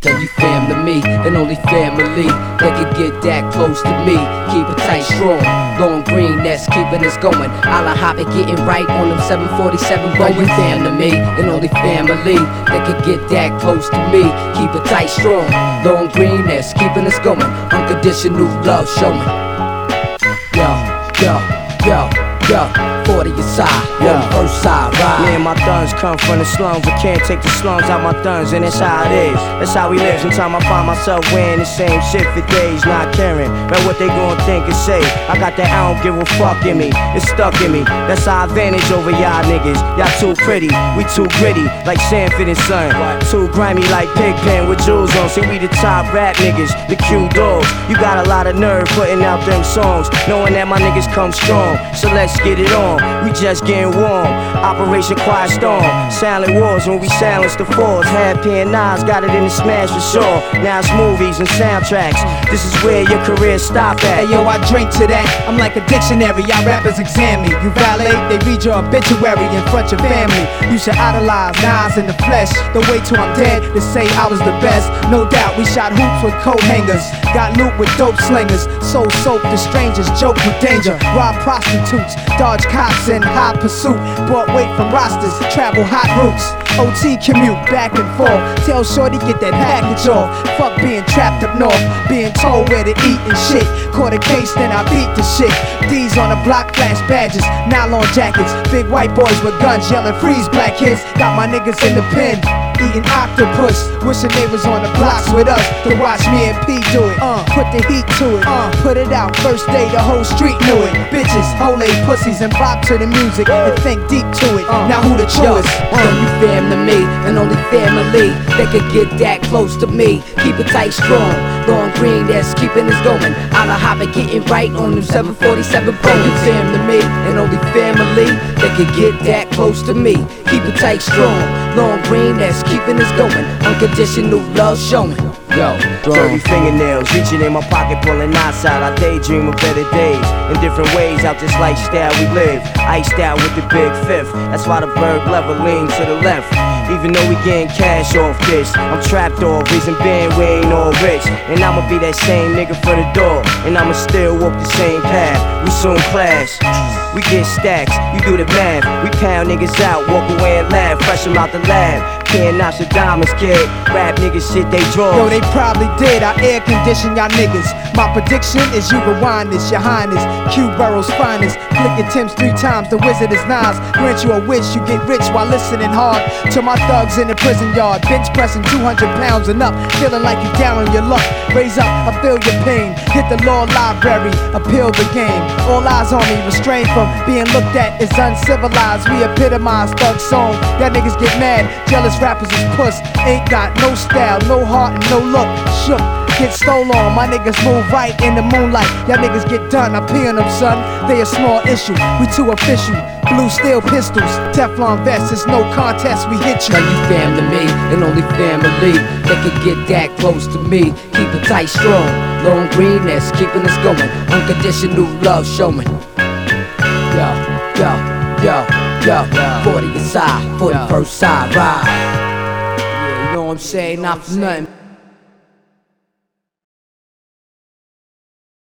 Tell you fam to me, and only family that can get that close to me. Keep it tight, strong, long green, that's keeping us going. I la hop it, getting right on them 747 Tell you fam me, and only family that can get that close to me. Keep it tight, strong, long green, that's keeping us going. Unconditional love showing. Yo, yo, yo. 40 aside, yeah. first side ride. Me and my thuns come from the slums, but can't take the slums out my thuns, and that's how it is. That's how we live. Sometimes I find myself wearing the same shit for days, not caring about what they gon' think and say. I got that I don't give a fuck in me, it's stuck in me. That's our advantage over y'all niggas. Y'all too pretty, we too gritty, like Sanford and Son. Too grimy like Pigpen with jewels on. See, we the top rap niggas, the Q dogs. You got a lot of nerve putting out them songs, knowing that my niggas come strong. So let's get it on we just getting warm. Operation Quiet Storm, silent wars when we silence the fours. Havoc and Nas got it in the smash for sure. Now it's movies and soundtracks. This is where your career stop at. Hey yo, I drink to that. I'm like a dictionary. Y'all rappers examine me. You violate, they read your obituary in front of your family. You should idolize Nas in the flesh. Don't wait till I'm dead to say I was the best. No doubt, we shot hoops with coat hangers. Got loot with dope slingers. Sold soap to strangers. Joke with danger. Rob prostitutes. Dodge cops in hot pursuit. Brought weight from rosters, travel hot routes. OT commute back and forth. Tell Shorty get that package off. Fuck being trapped up north, being told where to eat and shit. Caught a case, then I beat the shit. D's on the block, flash badges, nylon jackets. Big white boys with guns yelling freeze black kids. Got my niggas in the pen eating octopus. Wishing they was on the blocks with us to watch me and P do it. Uh, put the heat to it. Uh, put it out. First day, the whole street knew it. Bitches, whole pussies, and bop to the music and think deep to it. Uh, now who the truest? Uh, you fam to me, and only family that could get that close to me. Keep it tight, strong. Long green, that's keeping us going. Out of hop and getting right on them 747 Boeing. You fam to me, and only family that could get that close to me. Keep it tight, strong. Long green, that's keeping us going. Unconditional love showing. Yo, dirty fingernails reaching in my pocket, pulling outside. I daydream of better days in different ways out this lifestyle we live. Iced out with the big fifth. That's why the bird level leans to the left. Even though we getting cash off this, I'm trapped off. Reason being we ain't all rich, and I'ma be that same nigga for the door, and I'ma still walk the same path. We soon clash. We get stacks, you do the math. We pound niggas out, walk away and laugh, fresh them out the lab. Can't notch the diamonds, kid. Rap niggas shit they draw. Yo, they probably did. I air condition y'all niggas. My prediction is you rewind this, your highness. Q Burrow's finest. Click your three times. The wizard is Nas. Grant you a wish, you get rich while listening hard to my thugs in the prison yard. Bench pressing 200 pounds and up. Feeling like you down on your luck. Raise up, I feel your pain. Hit the law library, appeal the game. All eyes on me, restrained from being looked at as uncivilized. We epitomize thug song. That niggas get mad, jealous rappers is puss. Ain't got no style, no heart, and no look. Shook, get stolen on. My niggas move right in the moonlight. Y'all niggas get done. I pee on them, son. They a small issue. We too official. Blue steel pistols, Teflon vests. It's no contest. We hit you. Now you fam to me, and only family that can get that close to me. Keep it tight, strong. Long green, that's keeping us going. Unconditional love showing. Yo, yo, yo. Yo, 40 aside, 41st side ride. Not for nothing.